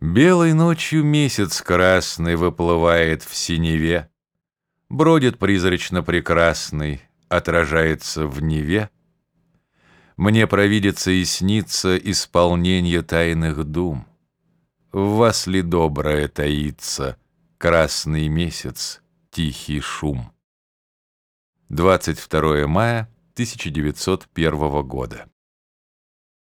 Белой ночью месяц красный выплывает в синеве, Бродит призрачно прекрасный, отражается в Неве. Мне провидится и снится исполнение тайных дум. В вас ли доброе таится красный месяц, тихий шум? 22 мая 1901 года